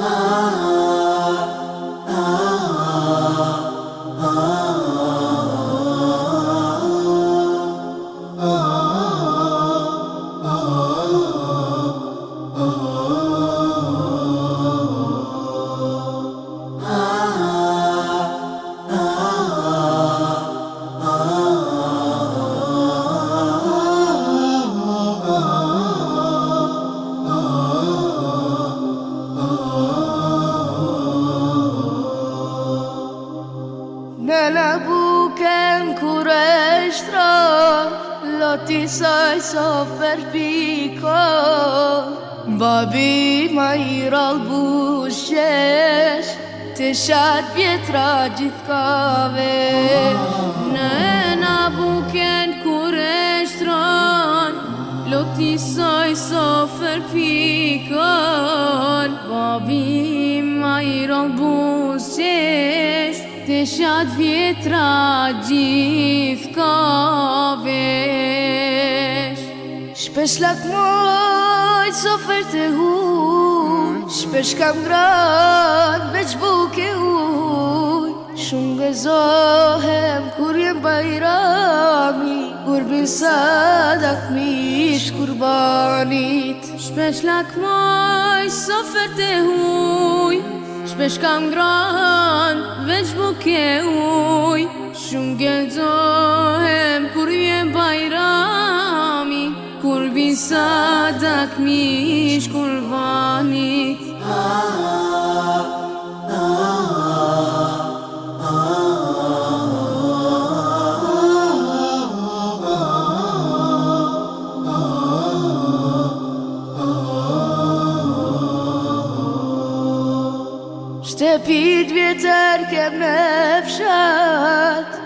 Ah. kem kur e shtra Loti saj so fërpiko Babi ma i ralbu shqesh Të shatë pjetra gjithkave Deshat vjetra gjith Shpesh lakmoj, mojt so fër huj Shpesh kam me veç buke huj Shumë gëzohem kur jem bajrami Kur bin sadak mish kurbanit Shpesh lakmoj, mojt so huj Shpesh kam gran, veç buke uj Shumë gëzohem, kur vje bajrami Kur vi sadak mi Shtepit vjetër kem në fshat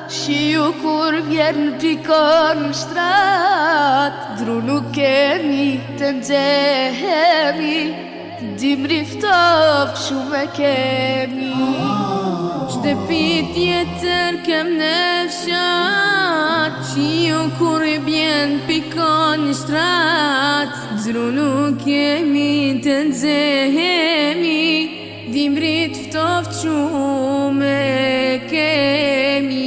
kur vjerën pikon në shtrat Dru nuk kemi të ndzehemi Dim riftov shumë kemi Shtepit vjetër kem në fshat kur vjerën pikon në shtrat Dru kemi të nuk kemi të ndzehemi dimrit ftof qume kemi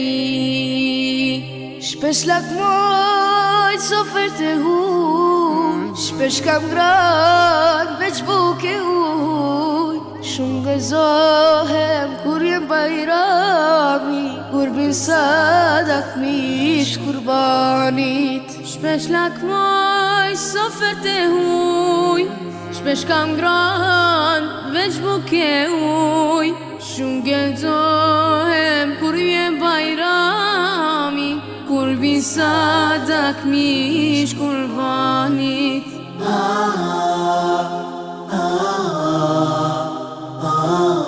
Shpesh lak mojt so të huj Shpesh kam grat veç buke huj Shumë gëzohem kur jem bajrami Kur bin sadak mish kurbanit Shpesh lak mojt so fër të huj Shpesh kam grahën veç buke uj Shumë gëzohem kur vje bajrami Kur bisa dak mish kur vanit Ah, ah, ah, ah, ah